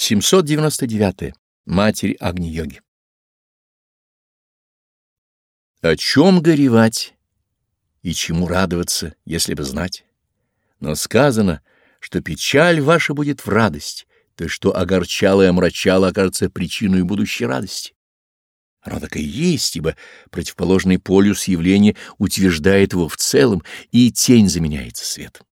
799. Матерь Агни-йоги. О чем горевать и чему радоваться, если бы знать? Но сказано, что печаль ваша будет в радость, то есть что огорчало и омрачало окажется причиной будущей радости. Оно так и есть, ибо противоположный полюс явления утверждает его в целом, и тень заменяется светом.